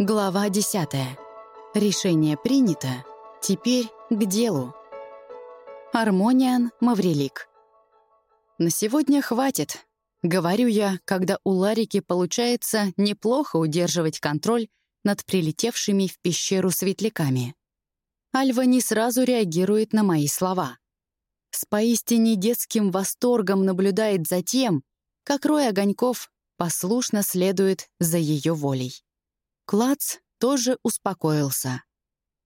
Глава 10. Решение принято. Теперь к делу. Армониан Маврелик. На сегодня хватит. Говорю я, когда у Ларики получается неплохо удерживать контроль над прилетевшими в пещеру светляками. Альва не сразу реагирует на мои слова. С поистине детским восторгом наблюдает за тем, как рой огоньков послушно следует за ее волей. Клац тоже успокоился.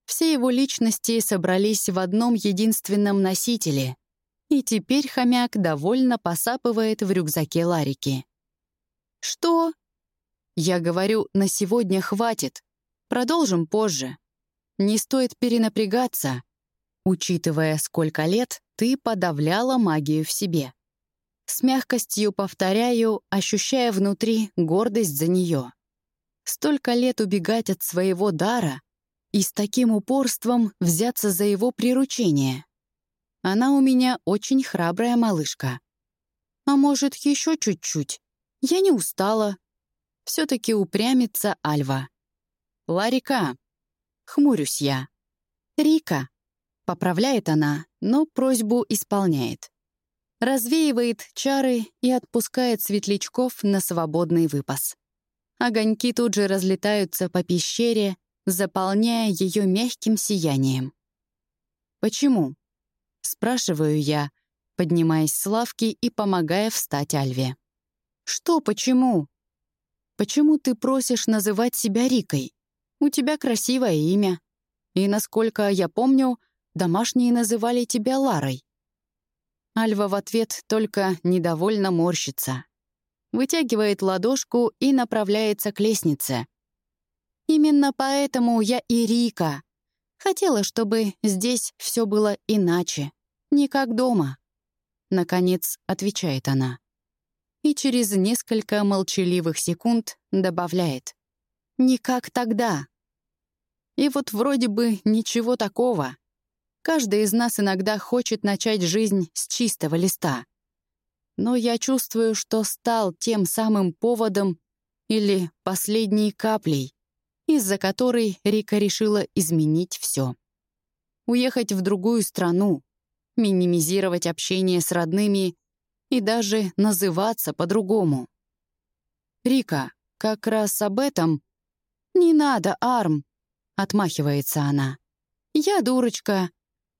Все его личности собрались в одном единственном носителе, и теперь хомяк довольно посапывает в рюкзаке Ларики. «Что?» «Я говорю, на сегодня хватит. Продолжим позже. Не стоит перенапрягаться, учитывая, сколько лет ты подавляла магию в себе». С мягкостью повторяю, ощущая внутри гордость за нее. Столько лет убегать от своего дара и с таким упорством взяться за его приручение. Она у меня очень храбрая малышка. А может, еще чуть-чуть? Я не устала. Все-таки упрямится Альва. Ларика. Хмурюсь я. Рика. Поправляет она, но просьбу исполняет. Развеивает чары и отпускает светлячков на свободный выпас. Огоньки тут же разлетаются по пещере, заполняя ее мягким сиянием. «Почему?» — спрашиваю я, поднимаясь с лавки и помогая встать Альве. «Что почему?» «Почему ты просишь называть себя Рикой? У тебя красивое имя. И, насколько я помню, домашние называли тебя Ларой». Альва в ответ только недовольно морщится вытягивает ладошку и направляется к лестнице. Именно поэтому я и Рика. Хотела, чтобы здесь все было иначе, не как дома. Наконец, отвечает она. И через несколько молчаливых секунд добавляет. Не как тогда. И вот вроде бы ничего такого. Каждый из нас иногда хочет начать жизнь с чистого листа — но я чувствую, что стал тем самым поводом или последней каплей, из-за которой Рика решила изменить все. Уехать в другую страну, минимизировать общение с родными и даже называться по-другому. «Рика, как раз об этом...» «Не надо, Арм!» — отмахивается она. «Я дурочка.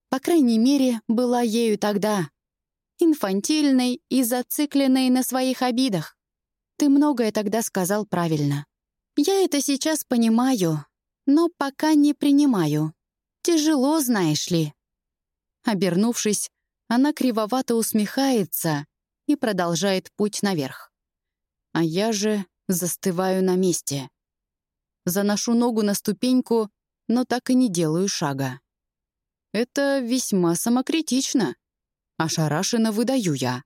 По крайней мере, была ею тогда инфантильной и зацикленной на своих обидах. Ты многое тогда сказал правильно. Я это сейчас понимаю, но пока не принимаю. Тяжело, знаешь ли. Обернувшись, она кривовато усмехается и продолжает путь наверх. А я же застываю на месте. Заношу ногу на ступеньку, но так и не делаю шага. Это весьма самокритично. Ошарашенно выдаю я.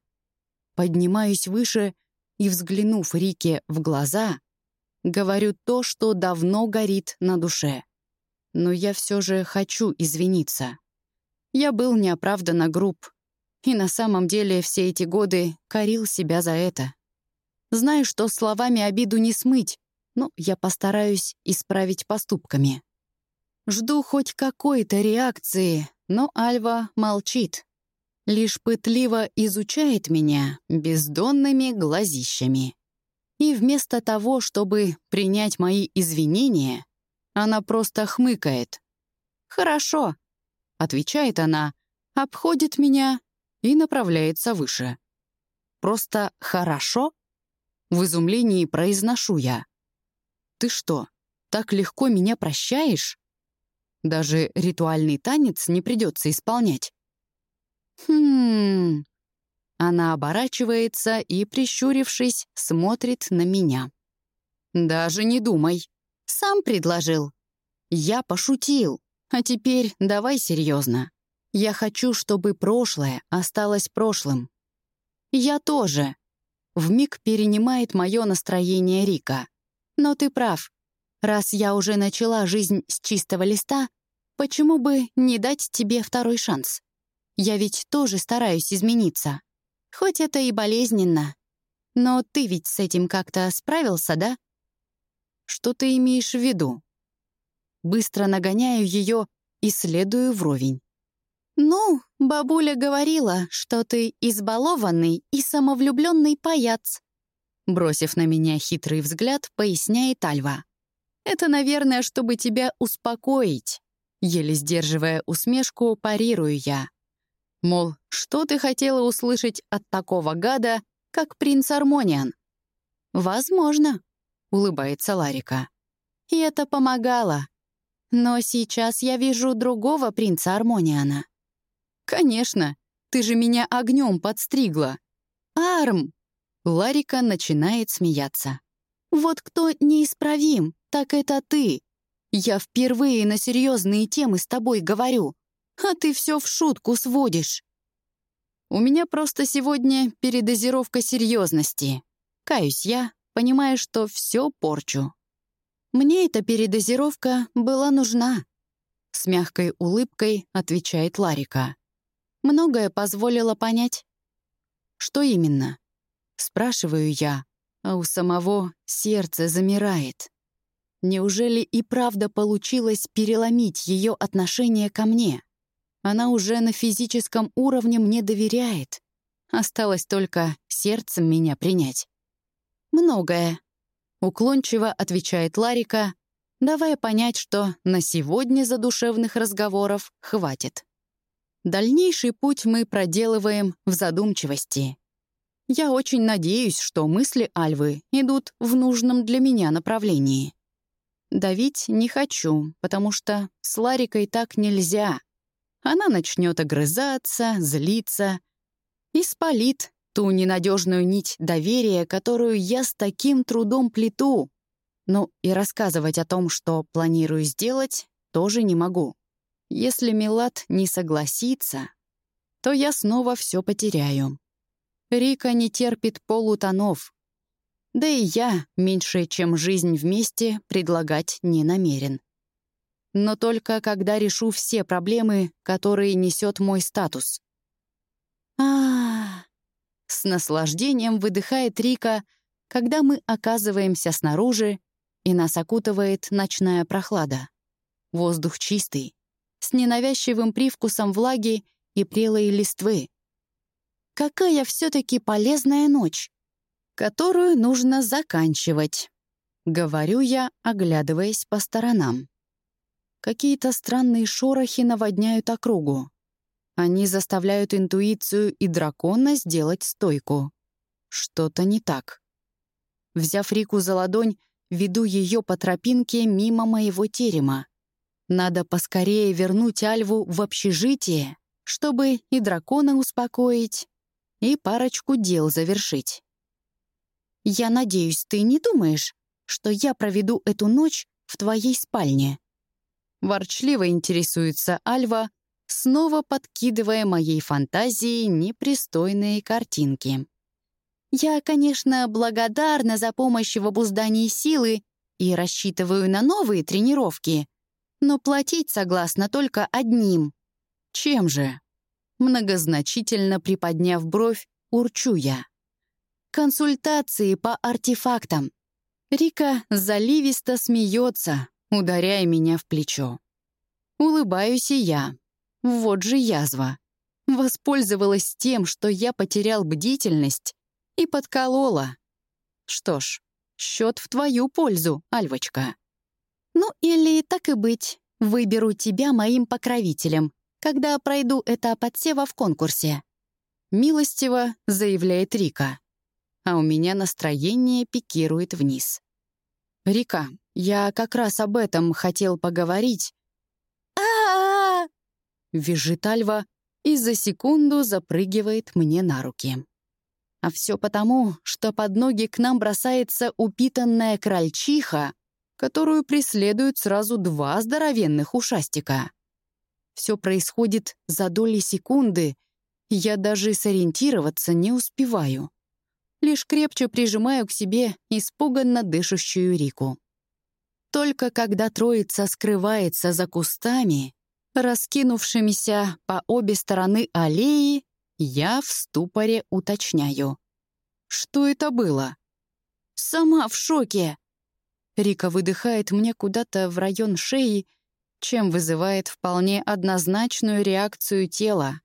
Поднимаюсь выше и, взглянув Рике в глаза, говорю то, что давно горит на душе. Но я все же хочу извиниться. Я был неоправданно груб, и на самом деле все эти годы корил себя за это. Знаю, что словами обиду не смыть, но я постараюсь исправить поступками. Жду хоть какой-то реакции, но Альва молчит лишь пытливо изучает меня бездонными глазищами. И вместо того, чтобы принять мои извинения, она просто хмыкает. «Хорошо», — отвечает она, обходит меня и направляется выше. «Просто хорошо?» В изумлении произношу я. «Ты что, так легко меня прощаешь?» Даже ритуальный танец не придется исполнять. «Хм...» Она оборачивается и, прищурившись, смотрит на меня. «Даже не думай. Сам предложил. Я пошутил. А теперь давай серьезно. Я хочу, чтобы прошлое осталось прошлым. Я тоже. Вмиг перенимает мое настроение Рика. Но ты прав. Раз я уже начала жизнь с чистого листа, почему бы не дать тебе второй шанс? Я ведь тоже стараюсь измениться. Хоть это и болезненно. Но ты ведь с этим как-то справился, да? Что ты имеешь в виду? Быстро нагоняю ее и следую вровень. «Ну, бабуля говорила, что ты избалованный и самовлюбленный паяц», бросив на меня хитрый взгляд, поясняет Альва. «Это, наверное, чтобы тебя успокоить». Еле сдерживая усмешку, парирую я. Мол, что ты хотела услышать от такого гада, как принц Армониан? «Возможно», — улыбается Ларика. «И это помогало. Но сейчас я вижу другого принца Армониана». «Конечно, ты же меня огнем подстригла». «Арм!» Ларика начинает смеяться. «Вот кто неисправим, так это ты. Я впервые на серьезные темы с тобой говорю, а ты все в шутку сводишь». «У меня просто сегодня передозировка серьезности. Каюсь я, понимая, что все порчу. Мне эта передозировка была нужна», — с мягкой улыбкой отвечает Ларика. «Многое позволило понять». «Что именно?» — спрашиваю я, а у самого сердце замирает. Неужели и правда получилось переломить ее отношение ко мне? Она уже на физическом уровне мне доверяет. Осталось только сердцем меня принять. «Многое», — уклончиво отвечает Ларика, давая понять, что на сегодня задушевных разговоров хватит. Дальнейший путь мы проделываем в задумчивости. Я очень надеюсь, что мысли Альвы идут в нужном для меня направлении. Давить не хочу, потому что с Ларикой так нельзя — она начнет огрызаться, злиться и спалит ту ненадежную нить доверия, которую я с таким трудом плету. Ну и рассказывать о том, что планирую сделать, тоже не могу. Если Милат не согласится, то я снова все потеряю. Рика не терпит полутонов. Да и я, меньше, чем жизнь вместе, предлагать не намерен но только когда решу все проблемы, которые несет мой статус. а, С наслаждением выдыхает Рика, когда мы оказываемся снаружи, и нас окутывает ночная прохлада. Воздух чистый, с ненавязчивым привкусом влаги и прелой листвы. Какая все-таки полезная ночь, которую нужно заканчивать, говорю я, оглядываясь по сторонам. Какие-то странные шорохи наводняют округу. Они заставляют интуицию и дракона сделать стойку. Что-то не так. Взяв Рику за ладонь, веду ее по тропинке мимо моего терема. Надо поскорее вернуть Альву в общежитие, чтобы и дракона успокоить, и парочку дел завершить. «Я надеюсь, ты не думаешь, что я проведу эту ночь в твоей спальне?» Ворчливо интересуется Альва, снова подкидывая моей фантазии непристойные картинки. Я, конечно, благодарна за помощь в обуздании силы и рассчитываю на новые тренировки, но платить согласна только одним. Чем же? Многозначительно приподняв бровь, урчу я. Консультации по артефактам. Рика заливисто смеется, ударяя меня в плечо. Улыбаюсь и я. Вот же язва. Воспользовалась тем, что я потерял бдительность и подколола. Что ж, счет в твою пользу, Альвочка. Ну или так и быть, выберу тебя моим покровителем, когда пройду этап отсева в конкурсе. Милостиво заявляет Рика. А у меня настроение пикирует вниз. «Рика, я как раз об этом хотел поговорить. а Визжит Альва и за секунду запрыгивает мне на руки. А все потому, что под ноги к нам бросается упитанная крольчиха, которую преследуют сразу два здоровенных ушастика. Все происходит за доли секунды, я даже сориентироваться не успеваю. Лишь крепче прижимаю к себе испуганно дышащую Рику. Только когда троица скрывается за кустами, раскинувшимися по обе стороны аллеи, я в ступоре уточняю. Что это было? Сама в шоке. Рика выдыхает мне куда-то в район шеи, чем вызывает вполне однозначную реакцию тела.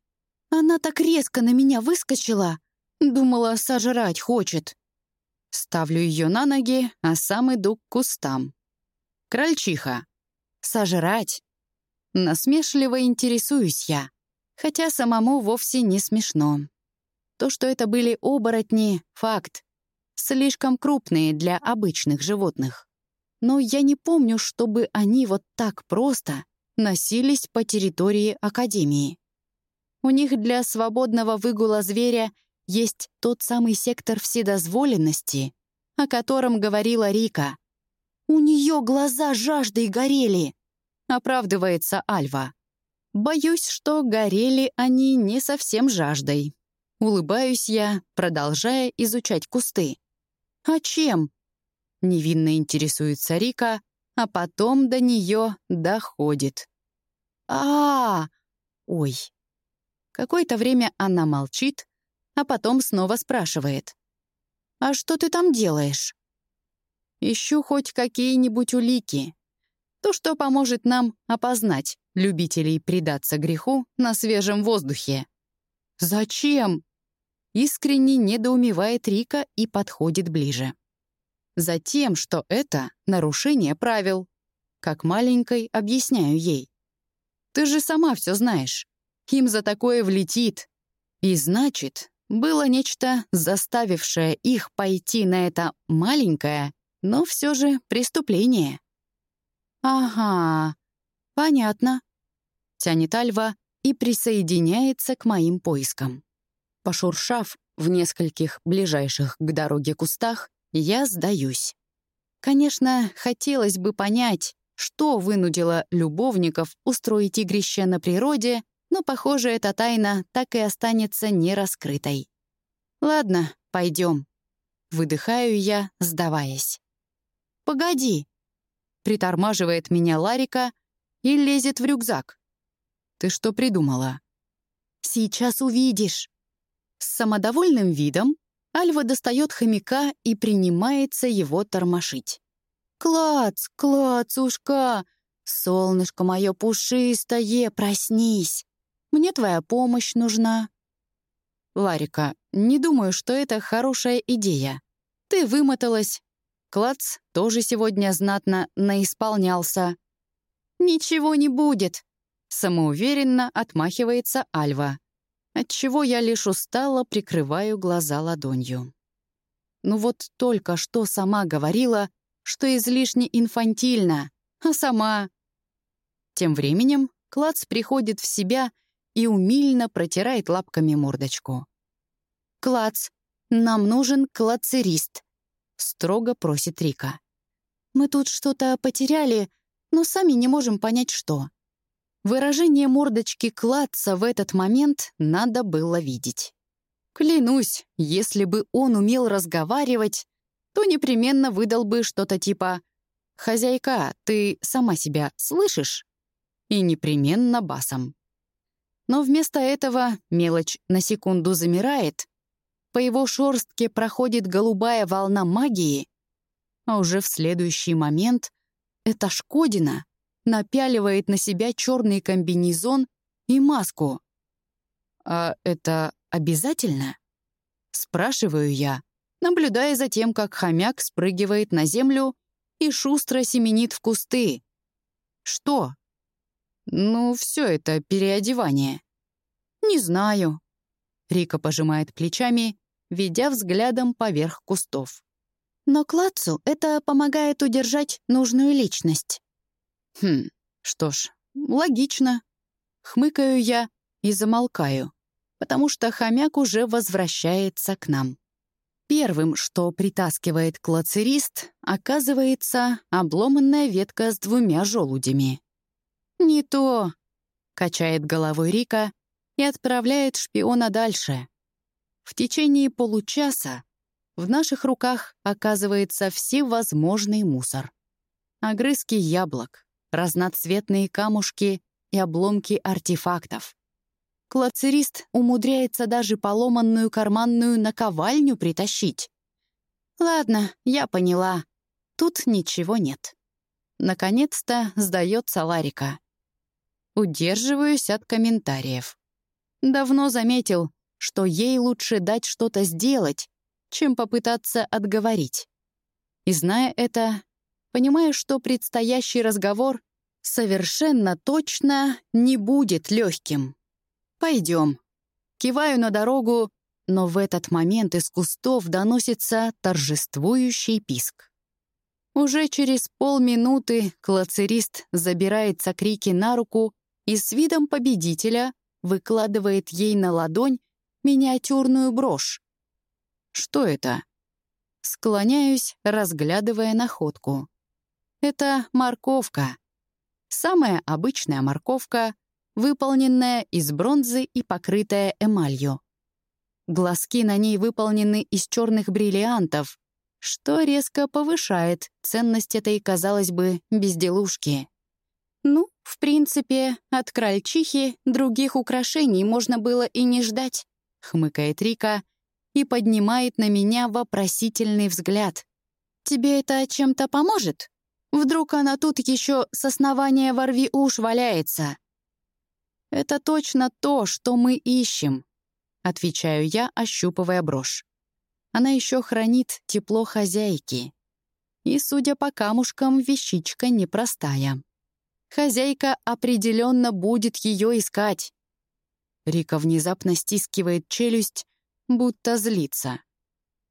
Она так резко на меня выскочила. Думала, сожрать хочет. Ставлю ее на ноги, а сам иду к кустам. Крольчиха. Сожрать. Насмешливо интересуюсь я, хотя самому вовсе не смешно. То, что это были оборотни — факт. Слишком крупные для обычных животных. Но я не помню, чтобы они вот так просто носились по территории Академии. У них для свободного выгула зверя есть тот самый сектор вседозволенности, о котором говорила Рика. У нее глаза жаждой горели, оправдывается Альва. Боюсь, что горели они не совсем жаждой. Улыбаюсь я, продолжая изучать кусты. «А чем?» Невинно интересуется Рика, а потом до нее доходит. а, -а, -а Ой, Какое-то время она молчит, а потом снова спрашивает. «А что ты там делаешь?» «Ищу хоть какие-нибудь улики. То, что поможет нам опознать любителей предаться греху на свежем воздухе». «Зачем?» Искренне недоумевает Рика и подходит ближе. Затем, что это нарушение правил. Как маленькой объясняю ей. «Ты же сама все знаешь. Им за такое влетит. И значит, было нечто, заставившее их пойти на это маленькое, но все же преступление. «Ага, понятно», — тянет Альва и присоединяется к моим поискам. Пошуршав в нескольких ближайших к дороге кустах, я сдаюсь. Конечно, хотелось бы понять, что вынудило любовников устроить игрище на природе но, похоже, эта тайна так и останется нераскрытой. «Ладно, пойдем. Выдыхаю я, сдаваясь. «Погоди!» Притормаживает меня Ларика и лезет в рюкзак. «Ты что придумала?» «Сейчас увидишь!» С самодовольным видом Альва достает хомяка и принимается его тормошить. «Клац, клацушка! Солнышко мое пушистое, проснись! Мне твоя помощь нужна». «Ларика, не думаю, что это хорошая идея. Ты вымоталась. Клац тоже сегодня знатно наисполнялся». «Ничего не будет», — самоуверенно отмахивается Альва, отчего я лишь устало прикрываю глаза ладонью. Ну вот только что сама говорила, что излишне инфантильно, а сама... Тем временем Клац приходит в себя и умильно протирает лапками мордочку. «Клац, нам нужен клацерист», — строго просит Рика. «Мы тут что-то потеряли, но сами не можем понять, что». Выражение мордочки Клаца в этот момент надо было видеть. Клянусь, если бы он умел разговаривать, то непременно выдал бы что-то типа «Хозяйка, ты сама себя слышишь?» и непременно басом. Но вместо этого мелочь на секунду замирает, по его шорстке проходит голубая волна магии, а уже в следующий момент эта Шкодина напяливает на себя черный комбинезон и маску. «А это обязательно?» — спрашиваю я, наблюдая за тем, как хомяк спрыгивает на землю и шустро семенит в кусты. «Что?» «Ну, все это переодевание». «Не знаю». Рика пожимает плечами, ведя взглядом поверх кустов. «Но Клацу это помогает удержать нужную личность». «Хм, что ж, логично». Хмыкаю я и замолкаю, потому что хомяк уже возвращается к нам. Первым, что притаскивает клацерист, оказывается обломанная ветка с двумя желудями. «Не то», — качает головой Рика и отправляет шпиона дальше. В течение получаса в наших руках оказывается всевозможный мусор. Огрызки яблок, разноцветные камушки и обломки артефактов. Клацерист умудряется даже поломанную карманную наковальню притащить. «Ладно, я поняла. тут ничего нет. Наконец-то сдается Ларика. Удерживаюсь от комментариев. Давно заметил, что ей лучше дать что-то сделать, чем попытаться отговорить. И зная это, понимаю, что предстоящий разговор совершенно точно не будет легким. Пойдем. Киваю на дорогу, но в этот момент из кустов доносится торжествующий писк. Уже через полминуты клацерист забирается крики на руку и с видом победителя выкладывает ей на ладонь миниатюрную брошь. Что это? Склоняюсь, разглядывая находку. Это морковка. Самая обычная морковка, выполненная из бронзы и покрытая эмалью. Глазки на ней выполнены из черных бриллиантов, что резко повышает ценность этой, казалось бы, безделушки. Ну, в принципе, от крольчихи других украшений можно было и не ждать, хмыкает Рика и поднимает на меня вопросительный взгляд. «Тебе это чем-то поможет? Вдруг она тут еще с основания ворви уж валяется?» «Это точно то, что мы ищем», — отвечаю я, ощупывая брошь. Она еще хранит тепло хозяйки. И, судя по камушкам, вещичка непростая. Хозяйка определенно будет ее искать. Рика внезапно стискивает челюсть, будто злится.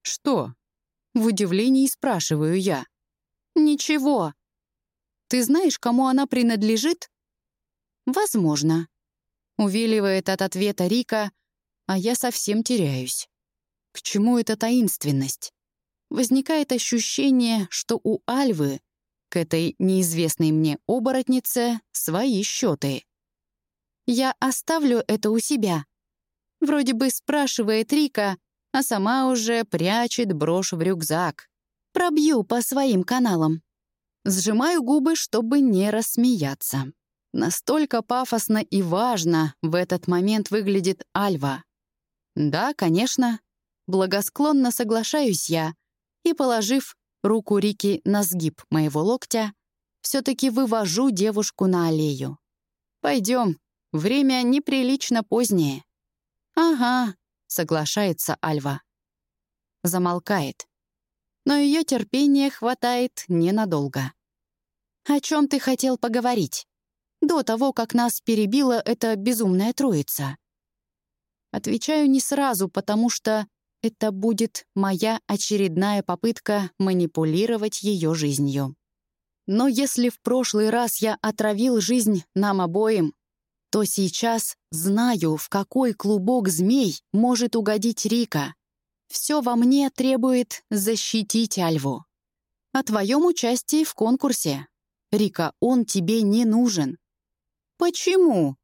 «Что?» — в удивлении спрашиваю я. «Ничего. Ты знаешь, кому она принадлежит?» «Возможно», — увиливает от ответа Рика, а я совсем теряюсь. К чему эта таинственность? Возникает ощущение, что у Альвы к этой неизвестной мне оборотнице свои счеты. Я оставлю это у себя. Вроде бы спрашивает Рика, а сама уже прячет брошь в рюкзак. Пробью по своим каналам. Сжимаю губы, чтобы не рассмеяться. Настолько пафосно и важно в этот момент выглядит Альва. Да, конечно, благосклонно соглашаюсь я и, положив руку Рики на сгиб моего локтя, все-таки вывожу девушку на аллею. Пойдем, время неприлично позднее. «Ага», — соглашается Альва. Замолкает. Но ее терпения хватает ненадолго. «О чем ты хотел поговорить? До того, как нас перебила эта безумная троица?» Отвечаю не сразу, потому что это будет моя очередная попытка манипулировать ее жизнью. Но если в прошлый раз я отравил жизнь нам обоим, то сейчас знаю, в какой клубок змей может угодить Рика. Все во мне требует защитить Альву. О твоем участии в конкурсе. Рика, он тебе не нужен. Почему?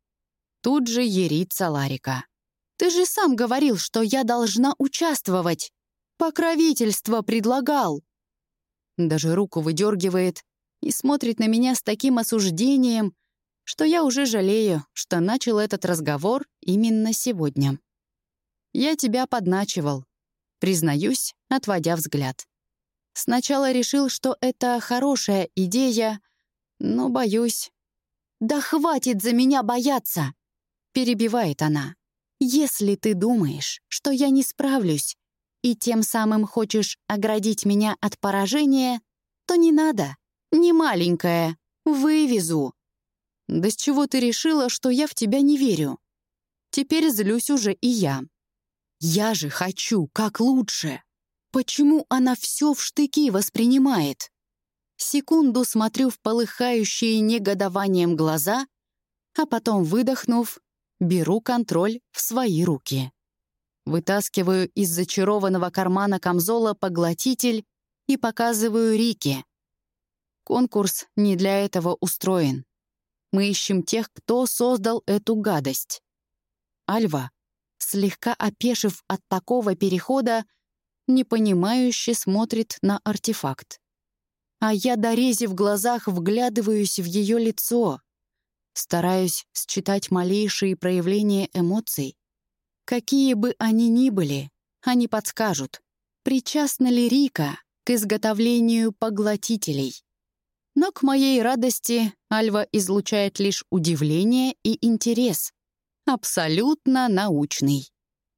Тут же ерится Ларика. Ты же сам говорил, что я должна участвовать. Покровительство предлагал. Даже руку выдергивает и смотрит на меня с таким осуждением, что я уже жалею, что начал этот разговор именно сегодня. Я тебя подначивал, признаюсь, отводя взгляд. Сначала решил, что это хорошая идея, но боюсь. «Да хватит за меня бояться!» — перебивает она. Если ты думаешь, что я не справлюсь, и тем самым хочешь оградить меня от поражения, то не надо. Не маленькая. Вывезу. Да с чего ты решила, что я в тебя не верю? Теперь злюсь уже и я. Я же хочу как лучше. Почему она все в штыки воспринимает? Секунду смотрю в полыхающие негодованием глаза, а потом, выдохнув, Беру контроль в свои руки. Вытаскиваю из зачарованного кармана камзола поглотитель и показываю Рике. Конкурс не для этого устроен. Мы ищем тех, кто создал эту гадость. Альва, слегка опешив от такого перехода, непонимающе смотрит на артефакт. А я, дорези в глазах, вглядываюсь в ее лицо — Стараюсь считать малейшие проявления эмоций. Какие бы они ни были, они подскажут, причастна ли Рика к изготовлению поглотителей. Но к моей радости Альва излучает лишь удивление и интерес. Абсолютно научный.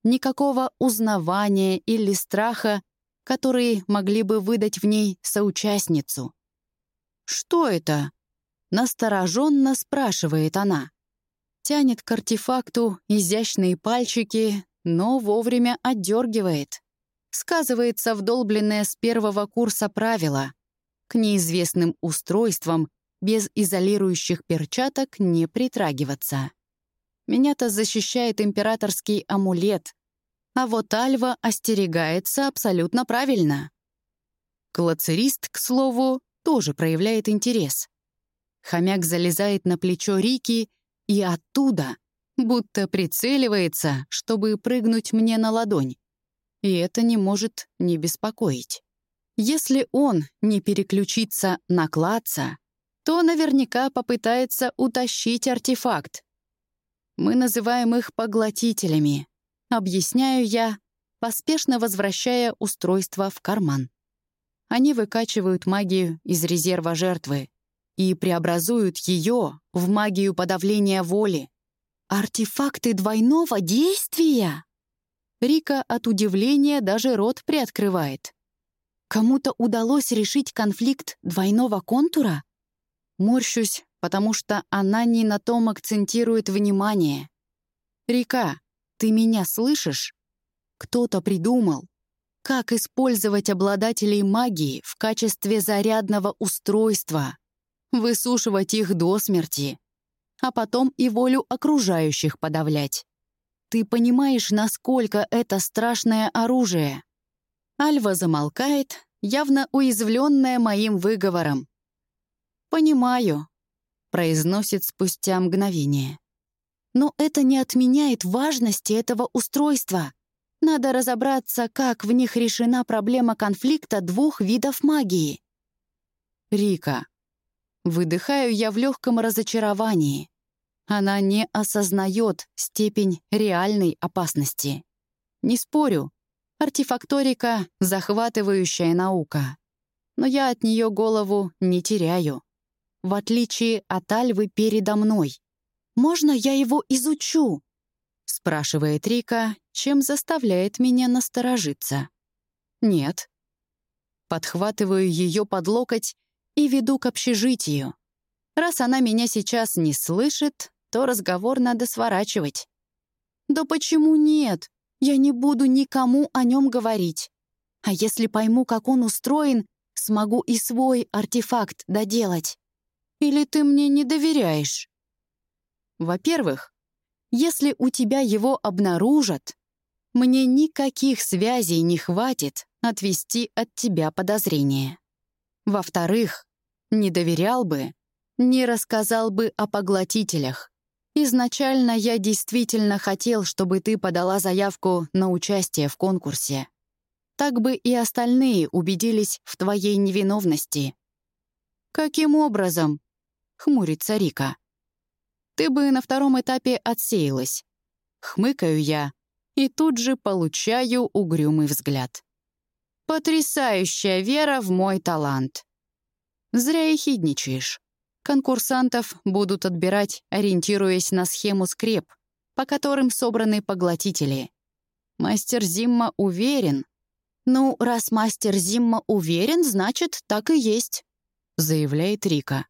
Никакого узнавания или страха, которые могли бы выдать в ней соучастницу. «Что это?» — настороженно спрашивает она. Тянет к артефакту изящные пальчики, но вовремя отдергивает. Сказывается вдолбленное с первого курса правило. К неизвестным устройствам без изолирующих перчаток не притрагиваться. Меня-то защищает императорский амулет, а вот Альва остерегается абсолютно правильно. Клацерист, к слову, тоже проявляет интерес. Хомяк залезает на плечо Рики и оттуда будто прицеливается, чтобы прыгнуть мне на ладонь. И это не может не беспокоить. Если он не переключится на клаца, то наверняка попытается утащить артефакт. Мы называем их поглотителями. Объясняю я, поспешно возвращая устройство в карман. Они выкачивают магию из резерва жертвы, и преобразуют ее в магию подавления воли. Артефакты двойного действия? Рика от удивления даже рот приоткрывает. Кому-то удалось решить конфликт двойного контура? Морщусь, потому что она не на том акцентирует внимание. «Рика, ты меня слышишь? Кто-то придумал, как использовать обладателей магии в качестве зарядного устройства высушивать их до смерти, а потом и волю окружающих подавлять. Ты понимаешь, насколько это страшное оружие? Альва замолкает, явно уязвленная моим выговором. «Понимаю», — произносит спустя мгновение. «Но это не отменяет важности этого устройства. Надо разобраться, как в них решена проблема конфликта двух видов магии». «Рика, Выдыхаю я в легком разочаровании. Она не осознает степень реальной опасности. Не спорю, артефакторика — захватывающая наука. Но я от нее голову не теряю. В отличие от Альвы передо мной. «Можно я его изучу?» — спрашивает Рика, чем заставляет меня насторожиться. «Нет». Подхватываю ее под локоть и веду к общежитию. Раз она меня сейчас не слышит, то разговор надо сворачивать. «Да почему нет? Я не буду никому о нем говорить. А если пойму, как он устроен, смогу и свой артефакт доделать. Или ты мне не доверяешь?» Во-первых, если у тебя его обнаружат, мне никаких связей не хватит отвести от тебя подозрения. Во-вторых, не доверял бы, не рассказал бы о поглотителях. Изначально я действительно хотел, чтобы ты подала заявку на участие в конкурсе. Так бы и остальные убедились в твоей невиновности. «Каким образом?» — хмурится Рика. «Ты бы на втором этапе отсеялась». Хмыкаю я и тут же получаю угрюмый взгляд. Потрясающая вера в мой талант. Зря и хидничаешь. Конкурсантов будут отбирать, ориентируясь на схему скреп, по которым собраны поглотители. Мастер Зимма уверен. «Ну, раз мастер Зимма уверен, значит, так и есть», — заявляет Рика.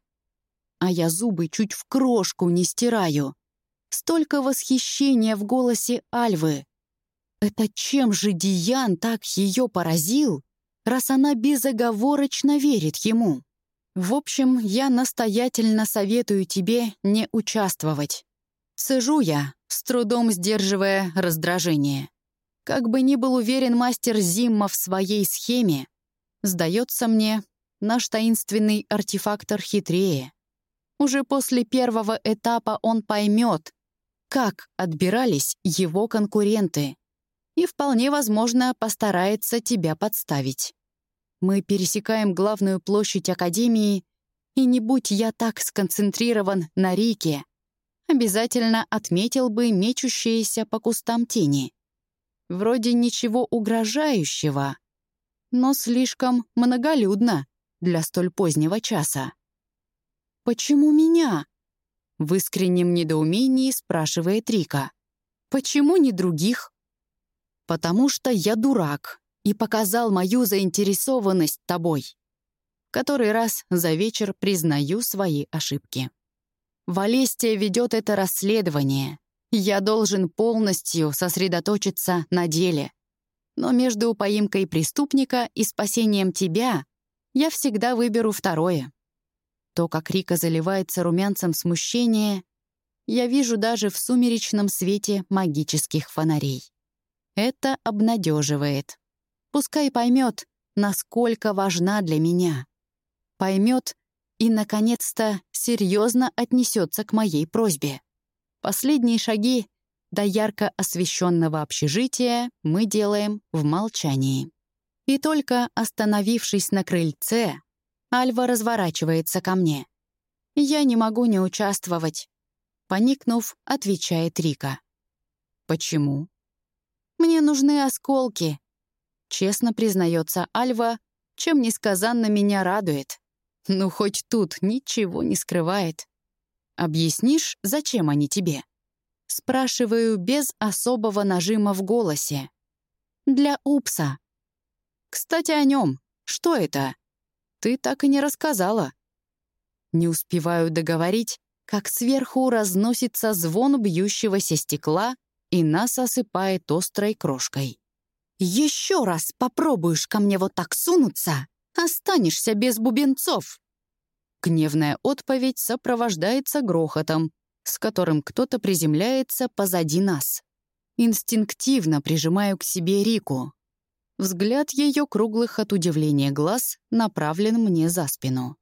А я зубы чуть в крошку не стираю. Столько восхищения в голосе Альвы. Это чем же Диан так ее поразил, раз она безоговорочно верит ему? В общем, я настоятельно советую тебе не участвовать. Сижу я, с трудом сдерживая раздражение. Как бы ни был уверен мастер Зимма в своей схеме, сдается мне, наш таинственный артефактор хитрее. Уже после первого этапа он поймет, как отбирались его конкуренты и вполне возможно постарается тебя подставить. Мы пересекаем главную площадь Академии, и не будь я так сконцентрирован на Рике, обязательно отметил бы мечущиеся по кустам тени. Вроде ничего угрожающего, но слишком многолюдно для столь позднего часа. «Почему меня?» — в искреннем недоумении спрашивает Рика. «Почему не других?» «Потому что я дурак и показал мою заинтересованность тобой. Который раз за вечер признаю свои ошибки. Валестия ведет это расследование. Я должен полностью сосредоточиться на деле. Но между поимкой преступника и спасением тебя я всегда выберу второе. То, как Рика заливается румянцем смущения, я вижу даже в сумеречном свете магических фонарей. Это обнадеживает. Пускай поймет, насколько важна для меня. Поймет и, наконец-то, серьезно отнесется к моей просьбе. Последние шаги до ярко освещенного общежития мы делаем в молчании. И только остановившись на крыльце, Альва разворачивается ко мне. «Я не могу не участвовать», — поникнув, отвечает Рика. «Почему?» «Мне нужны осколки», — честно признается Альва, чем несказанно меня радует. Ну, хоть тут ничего не скрывает. «Объяснишь, зачем они тебе?» Спрашиваю без особого нажима в голосе. «Для Упса». «Кстати, о нем. Что это?» «Ты так и не рассказала». Не успеваю договорить, как сверху разносится звон бьющегося стекла и нас осыпает острой крошкой. «Еще раз попробуешь ко мне вот так сунуться, останешься без бубенцов!» Гневная отповедь сопровождается грохотом, с которым кто-то приземляется позади нас. Инстинктивно прижимаю к себе Рику. Взгляд ее круглых от удивления глаз направлен мне за спину.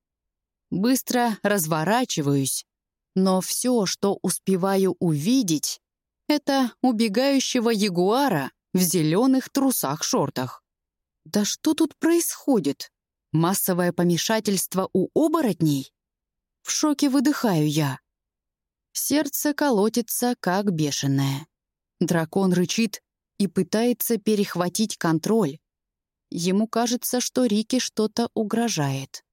Быстро разворачиваюсь, но все, что успеваю увидеть, это убегающего ягуара в зеленых трусах-шортах. Да что тут происходит? Массовое помешательство у оборотней? В шоке выдыхаю я. Сердце колотится, как бешеное. Дракон рычит и пытается перехватить контроль. Ему кажется, что Рике что-то угрожает.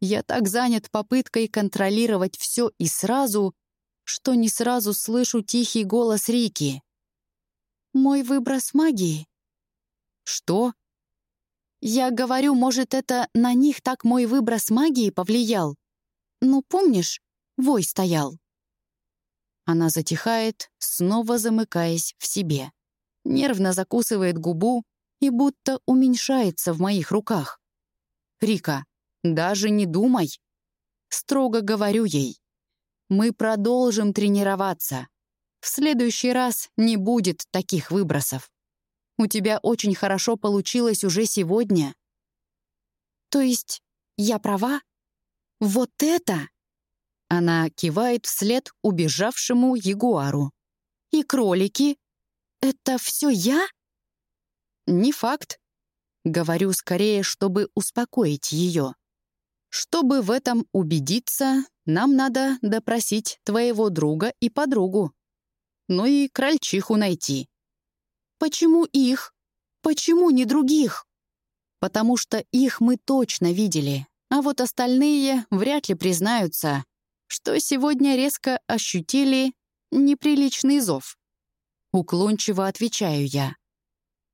Я так занят попыткой контролировать все и сразу, что не сразу слышу тихий голос Рики. «Мой выброс магии?» «Что?» Я говорю, может, это на них так мой выброс магии повлиял? Ну, помнишь, вой стоял. Она затихает, снова замыкаясь в себе. Нервно закусывает губу и будто уменьшается в моих руках. «Рика, даже не думай!» Строго говорю ей. «Мы продолжим тренироваться. В следующий раз не будет таких выбросов». У тебя очень хорошо получилось уже сегодня». «То есть я права? Вот это?» Она кивает вслед убежавшему ягуару. «И кролики? Это все я?» «Не факт», — говорю скорее, чтобы успокоить ее. «Чтобы в этом убедиться, нам надо допросить твоего друга и подругу. Ну и крольчиху найти. Почему их? Почему не других? Потому что их мы точно видели, а вот остальные вряд ли признаются, что сегодня резко ощутили неприличный зов. Уклончиво отвечаю я.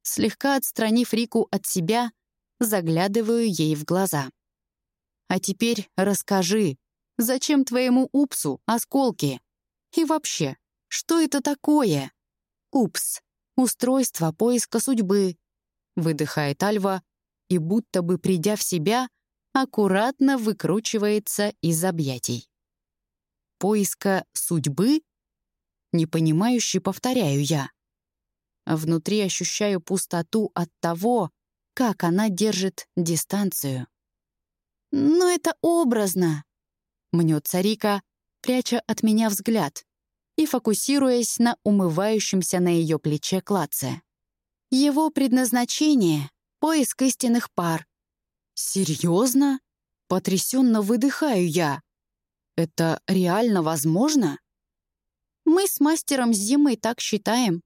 Слегка отстранив Рику от себя, заглядываю ей в глаза. «А теперь расскажи, зачем твоему Упсу осколки? И вообще, что это такое? Упс, устройство поиска судьбы», — выдыхает Альва и, будто бы придя в себя, аккуратно выкручивается из объятий. «Поиска судьбы?» Непонимающе повторяю я. внутри ощущаю пустоту от того, как она держит дистанцию. «Но это образно!» — мнется Рика, пряча от меня взгляд и фокусируясь на умывающемся на ее плече клаце. Его предназначение — поиск истинных пар. «Серьезно?» — потрясенно выдыхаю я. «Это реально возможно?» «Мы с мастером Зимой так считаем»,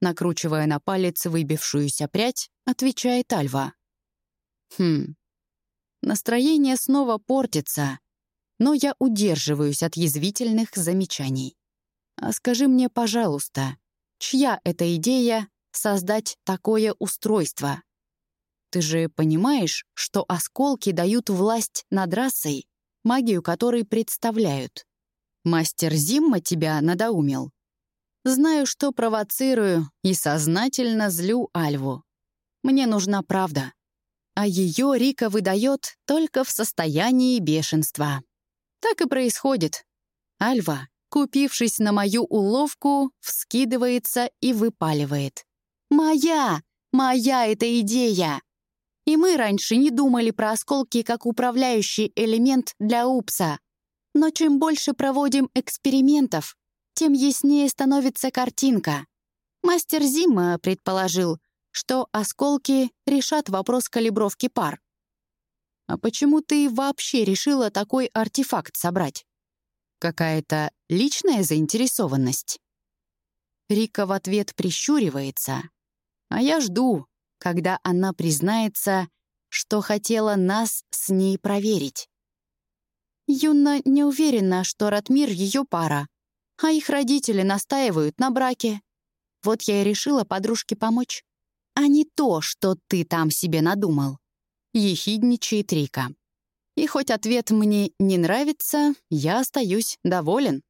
накручивая на палец выбившуюся прядь, отвечает Альва. Хм. Настроение снова портится, но я удерживаюсь от язвительных замечаний. А скажи мне, пожалуйста, чья это идея создать такое устройство? Ты же понимаешь, что осколки дают власть над расой, магию которой представляют. Мастер Зимма тебя надоумил. Знаю, что провоцирую и сознательно злю Альву. Мне нужна правда. А ее Рика выдает только в состоянии бешенства. Так и происходит. Альва, купившись на мою уловку, вскидывается и выпаливает. «Моя! Моя эта идея!» И мы раньше не думали про осколки как управляющий элемент для УПСа. Но чем больше проводим экспериментов, тем яснее становится картинка. Мастер Зима предположил, что осколки решат вопрос калибровки пар. «А почему ты вообще решила такой артефакт собрать? Какая-то личная заинтересованность?» Рика в ответ прищуривается, а я жду, когда она признается, что хотела нас с ней проверить. Юна не уверена, что Ратмир — ее пара, а их родители настаивают на браке. Вот я и решила подружке помочь. А не то, что ты там себе надумал. Ехидничает Рика. И хоть ответ мне не нравится, я остаюсь доволен.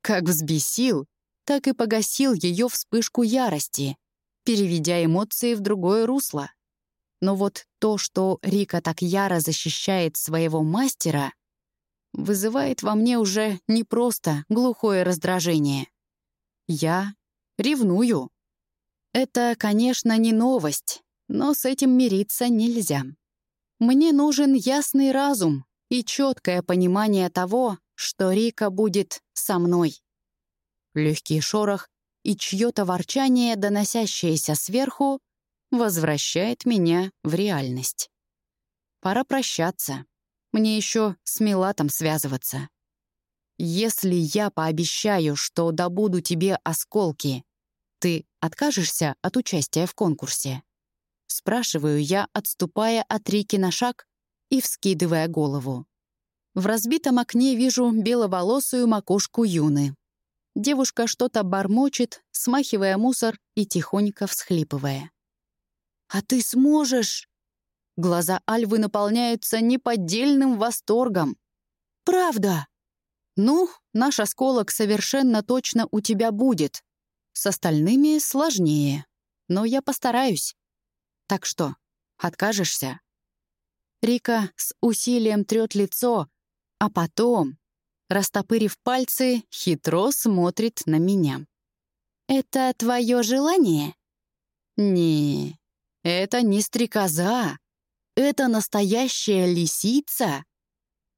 Как взбесил, так и погасил ее вспышку ярости, переведя эмоции в другое русло. Но вот то, что Рика так яро защищает своего мастера, вызывает во мне уже не просто глухое раздражение. Я ревную. Это, конечно, не новость, но с этим мириться нельзя. Мне нужен ясный разум и четкое понимание того, что Рика будет со мной. Легкий шорох и чье-то ворчание, доносящееся сверху, возвращает меня в реальность. Пора прощаться. Мне еще с Милатом связываться. Если я пообещаю, что добуду тебе осколки, ты откажешься от участия в конкурсе? Спрашиваю я, отступая от Рики на шаг и вскидывая голову. В разбитом окне вижу беловолосую макушку Юны. Девушка что-то бормочет, смахивая мусор и тихонько всхлипывая. «А ты сможешь?» Глаза Альвы наполняются неподдельным восторгом. «Правда?» «Ну, наш осколок совершенно точно у тебя будет. С остальными сложнее. Но я постараюсь. Так что, откажешься?» Рика с усилием трет лицо, а потом, растопырив пальцы, хитро смотрит на меня. «Это твое желание?» «Не, это не стрекоза. Это настоящая лисица?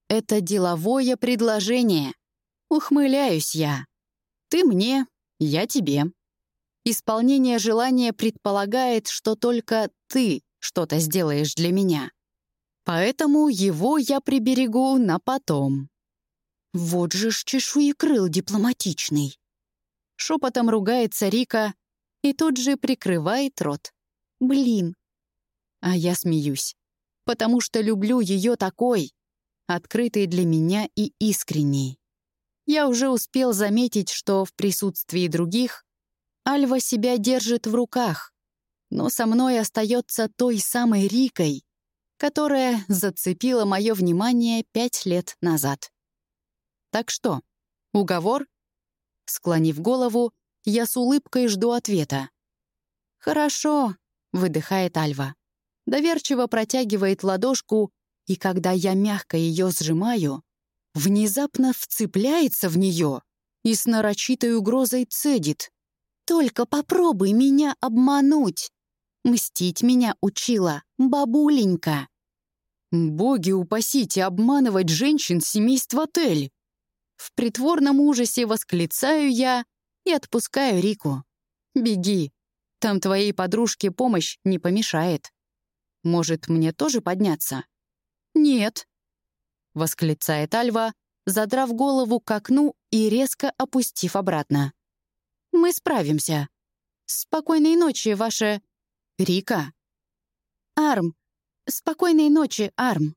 Это деловое предложение. Ухмыляюсь я. Ты мне, я тебе. Исполнение желания предполагает, что только ты что-то сделаешь для меня. Поэтому его я приберегу на потом. Вот же ж чешуекрыл дипломатичный. Шепотом ругается Рика и тут же прикрывает рот. Блин. А я смеюсь потому что люблю ее такой, открытой для меня и искренней. Я уже успел заметить, что в присутствии других Альва себя держит в руках, но со мной остается той самой Рикой, которая зацепила мое внимание пять лет назад. Так что, уговор? Склонив голову, я с улыбкой жду ответа. «Хорошо», — выдыхает Альва доверчиво протягивает ладошку, и когда я мягко ее сжимаю, внезапно вцепляется в нее и с нарочитой угрозой цедит. «Только попробуй меня обмануть!» Мстить меня учила бабуленька. «Боги упасите обманывать женщин семейства Тель!» В притворном ужасе восклицаю я и отпускаю Рику. «Беги, там твоей подружке помощь не помешает». Может, мне тоже подняться? Нет, восклицает Альва, задрав голову к окну и резко опустив обратно. Мы справимся. Спокойной ночи, ваша... Рика. Арм, Спокойной ночи, Арм!»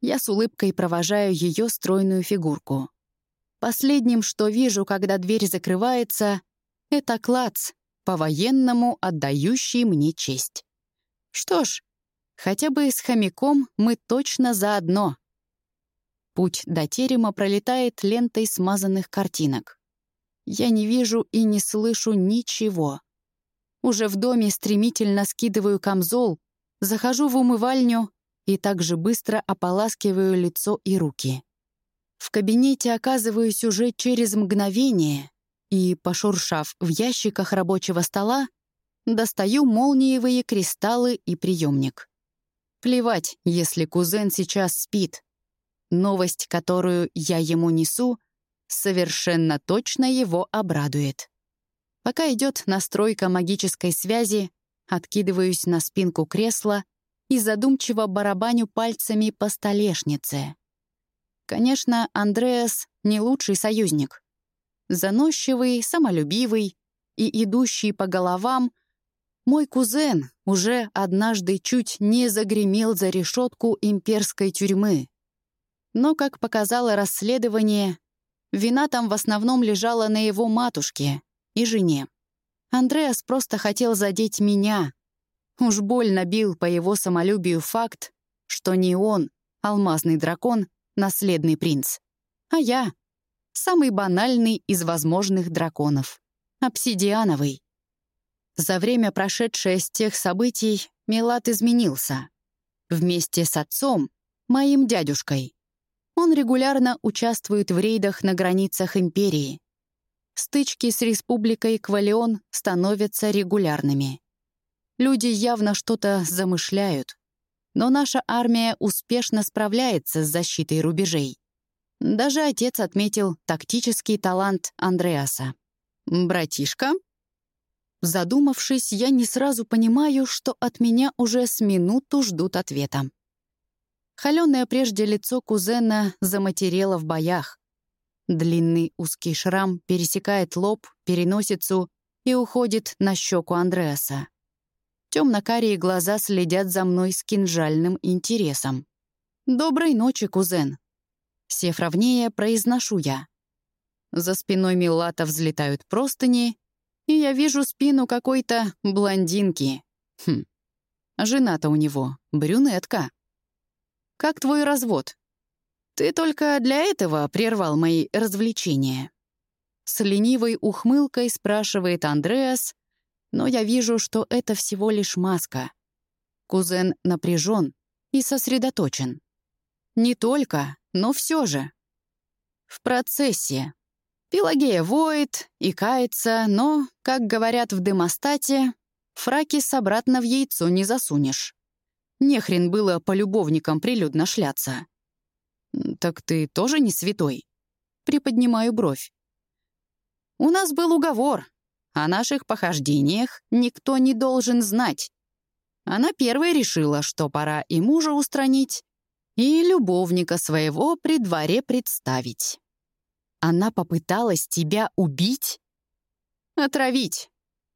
Я с улыбкой провожаю ее стройную фигурку. Последним, что вижу, когда дверь закрывается, это клац, по-военному отдающий мне честь. Что ж, хотя бы с хомяком мы точно заодно. Путь до терема пролетает лентой смазанных картинок. Я не вижу и не слышу ничего. Уже в доме стремительно скидываю камзол, захожу в умывальню и также быстро ополаскиваю лицо и руки. В кабинете оказываюсь уже через мгновение и, пошуршав в ящиках рабочего стола, достаю молниевые кристаллы и приемник. Плевать, если кузен сейчас спит. Новость, которую я ему несу, совершенно точно его обрадует. Пока идет настройка магической связи, откидываюсь на спинку кресла и задумчиво барабаню пальцами по столешнице. Конечно, Андреас не лучший союзник. Заносчивый, самолюбивый и идущий по головам, мой кузен уже однажды чуть не загремел за решетку имперской тюрьмы. Но, как показало расследование, вина там в основном лежала на его матушке и жене. Андреас просто хотел задеть меня. Уж больно бил по его самолюбию факт, что не он, алмазный дракон, наследный принц, а я — самый банальный из возможных драконов, обсидиановый. За время, прошедшее с тех событий, Милат изменился. Вместе с отцом, моим дядюшкой, он регулярно участвует в рейдах на границах империи. Стычки с республикой Квалион становятся регулярными. Люди явно что-то замышляют, но наша армия успешно справляется с защитой рубежей. Даже отец отметил тактический талант Андреаса. «Братишка?» Задумавшись, я не сразу понимаю, что от меня уже с минуту ждут ответа. Холеное прежде лицо кузена заматерело в боях. Длинный узкий шрам пересекает лоб, переносицу и уходит на щеку Андреаса. Темно-карие глаза следят за мной с кинжальным интересом. «Доброй ночи, кузен!» Сев ровнее, произношу я. За спиной Милата взлетают простыни, и я вижу спину какой-то блондинки. Хм, жена-то у него брюнетка. «Как твой развод?» «Ты только для этого прервал мои развлечения?» С ленивой ухмылкой спрашивает Андреас, но я вижу, что это всего лишь маска. Кузен напряжен и сосредоточен. Не только, но все же. В процессе. Пелагея воет и кается, но, как говорят в демостате, фракис обратно в яйцо не засунешь. Нехрен было по любовникам прилюдно шляться. «Так ты тоже не святой?» Приподнимаю бровь. «У нас был уговор. О наших похождениях никто не должен знать. Она первая решила, что пора и мужа устранить, и любовника своего при дворе представить. Она попыталась тебя убить? Отравить,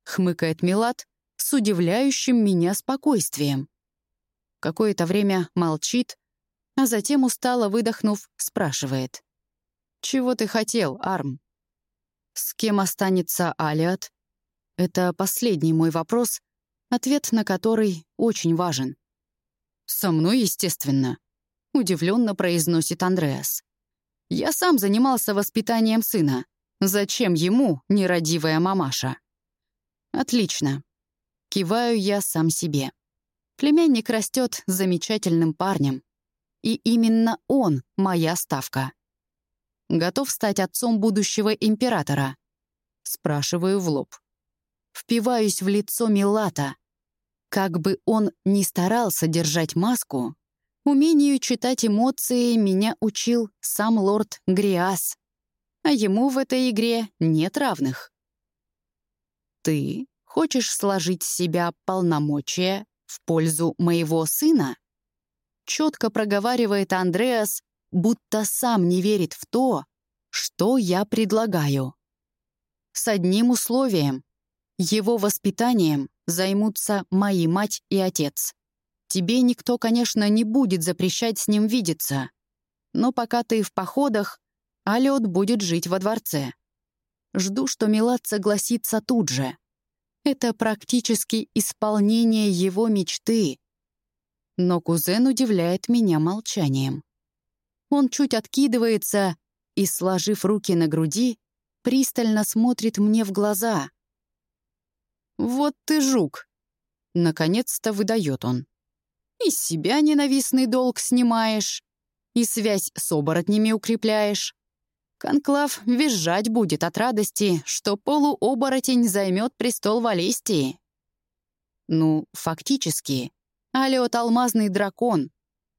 хмыкает Милат с удивляющим меня спокойствием. Какое-то время молчит, а затем, устало выдохнув, спрашивает. «Чего ты хотел, Арм?» «С кем останется Алиат?» Это последний мой вопрос, ответ на который очень важен. «Со мной, естественно», — удивленно произносит Андреас. «Я сам занимался воспитанием сына. Зачем ему нерадивая мамаша?» «Отлично». Киваю я сам себе. Племянник растет замечательным парнем. И именно он — моя ставка. Готов стать отцом будущего императора? Спрашиваю в лоб. Впиваюсь в лицо Милата. Как бы он ни старался держать маску, умению читать эмоции меня учил сам лорд Гриас, а ему в этой игре нет равных. Ты хочешь сложить с себя полномочия в пользу моего сына? четко проговаривает Андреас, будто сам не верит в то, что я предлагаю. С одним условием. Его воспитанием займутся мои мать и отец. Тебе никто, конечно, не будет запрещать с ним видеться. Но пока ты в походах, Алиот будет жить во дворце. Жду, что Милад согласится тут же. Это практически исполнение его мечты. Но кузен удивляет меня молчанием. Он чуть откидывается и, сложив руки на груди, пристально смотрит мне в глаза. «Вот ты жук!» — наконец-то выдает он. «Из себя ненавистный долг снимаешь, и связь с оборотнями укрепляешь. Конклав визжать будет от радости, что полуоборотень займет престол Валестии. Ну, фактически, Алиот — алмазный дракон.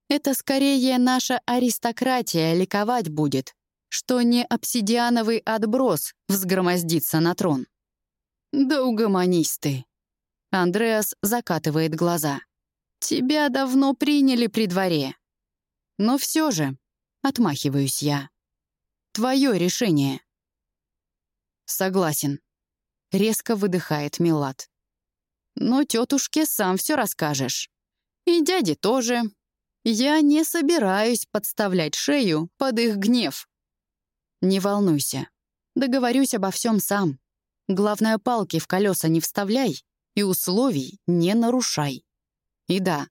Это скорее наша аристократия ликовать будет, что не обсидиановый отброс взгромоздится на трон. Да угомонись ты. Андреас закатывает глаза. Тебя давно приняли при дворе. Но все же, отмахиваюсь я. Твое решение. Согласен. Резко выдыхает Милад. Но тетушке сам все расскажешь. И дяде тоже. Я не собираюсь подставлять шею под их гнев. Не волнуйся. Договорюсь обо всем сам. Главное, палки в колеса не вставляй и условий не нарушай. И да,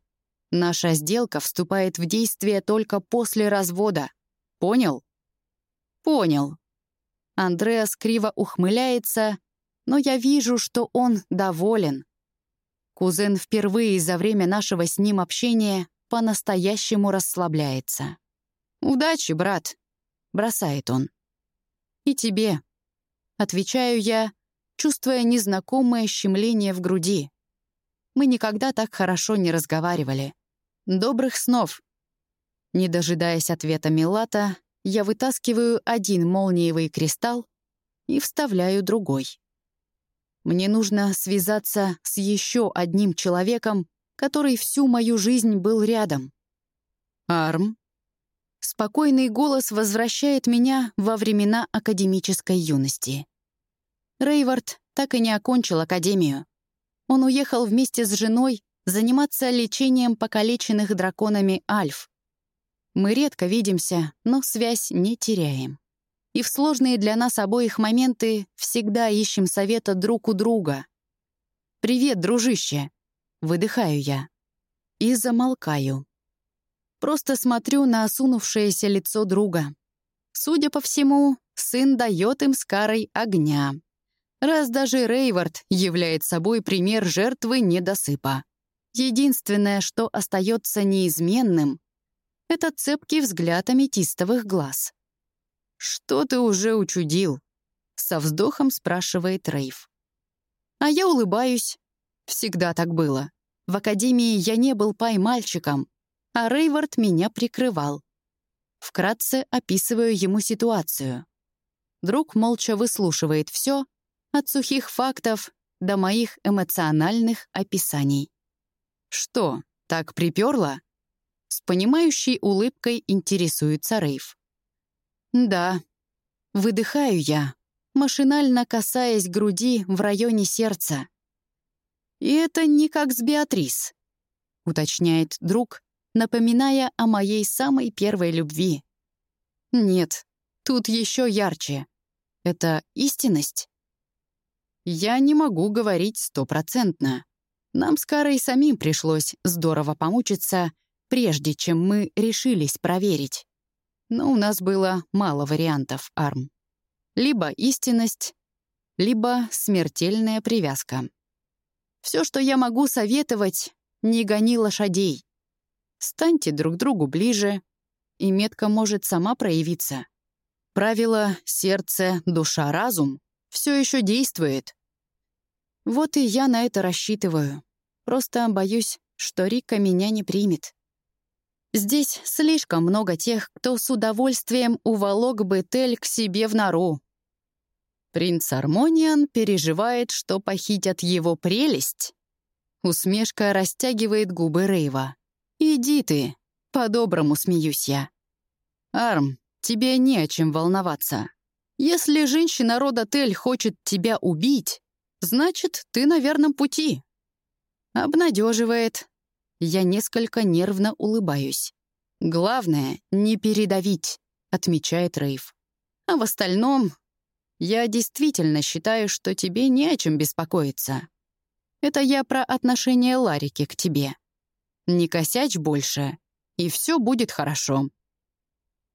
наша сделка вступает в действие только после развода. Понял? «Понял». Андреас криво ухмыляется, но я вижу, что он доволен. Кузен впервые за время нашего с ним общения по-настоящему расслабляется. «Удачи, брат», — бросает он. «И тебе», — отвечаю я, чувствуя незнакомое щемление в груди. Мы никогда так хорошо не разговаривали. «Добрых снов!» Не дожидаясь ответа Милата, я вытаскиваю один молниевый кристалл и вставляю другой. Мне нужно связаться с еще одним человеком, который всю мою жизнь был рядом. Арм. Спокойный голос возвращает меня во времена академической юности. Рейвард так и не окончил академию. Он уехал вместе с женой заниматься лечением покалеченных драконами альф. Мы редко видимся, но связь не теряем. И в сложные для нас обоих моменты всегда ищем совета друг у друга. «Привет, дружище!» — выдыхаю я. И замолкаю. Просто смотрю на осунувшееся лицо друга. Судя по всему, сын дает им с Карой огня. Раз даже Рейвард являет собой пример жертвы недосыпа. Единственное, что остается неизменным, это цепкий взгляд аметистовых глаз. «Что ты уже учудил?» — со вздохом спрашивает Рейв. А я улыбаюсь. Всегда так было. В академии я не был пай-мальчиком, а Рейвард меня прикрывал. Вкратце описываю ему ситуацию. Друг молча выслушивает все, от сухих фактов до моих эмоциональных описаний. «Что, так приперло?» С понимающей улыбкой интересуется Рейв. «Да». Выдыхаю я, машинально касаясь груди в районе сердца. «И это не как с Беатрис», — уточняет друг, напоминая о моей самой первой любви. «Нет, тут еще ярче. Это истинность?» Я не могу говорить стопроцентно. Нам с Карой самим пришлось здорово помучиться — прежде чем мы решились проверить. Но у нас было мало вариантов, Арм. Либо истинность, либо смертельная привязка. Все, что я могу советовать, не гони лошадей. Станьте друг другу ближе, и метка может сама проявиться. Правило «сердце, душа, разум» все еще действует. Вот и я на это рассчитываю. Просто боюсь, что Рика меня не примет. Здесь слишком много тех, кто с удовольствием уволок бы Тель к себе в нору. Принц Армониан переживает, что похитят его прелесть. Усмешка растягивает губы Рейва. «Иди ты!» — по-доброму смеюсь я. «Арм, тебе не о чем волноваться. Если женщина рода Тель хочет тебя убить, значит, ты на верном пути». Обнадеживает, я несколько нервно улыбаюсь. «Главное — не передавить», — отмечает Рейв. «А в остальном я действительно считаю, что тебе не о чем беспокоиться. Это я про отношение Ларики к тебе. Не косячь больше, и все будет хорошо».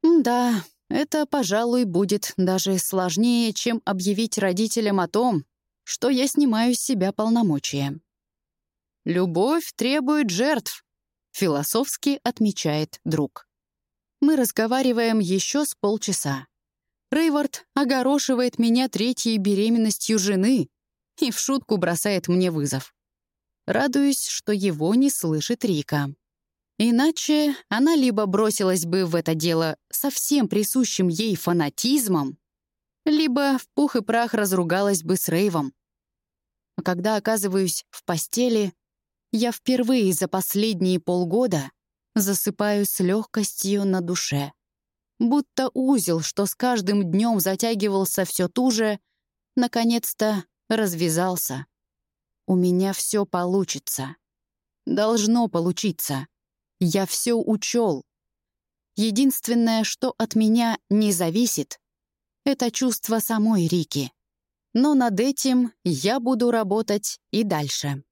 «Да, это, пожалуй, будет даже сложнее, чем объявить родителям о том, что я снимаю с себя полномочия. «Любовь требует жертв», — философски отмечает друг. Мы разговариваем еще с полчаса. Рейвард огорошивает меня третьей беременностью жены и в шутку бросает мне вызов. Радуюсь, что его не слышит Рика. Иначе она либо бросилась бы в это дело совсем присущим ей фанатизмом, либо в пух и прах разругалась бы с Рейвом. А когда оказываюсь в постели, я впервые за последние полгода засыпаю с легкостью на душе. Будто узел, что с каждым днем затягивался все туже, наконец-то развязался. У меня все получится. Должно получиться. Я все учел. Единственное, что от меня не зависит, это чувство самой Рики. Но над этим я буду работать и дальше.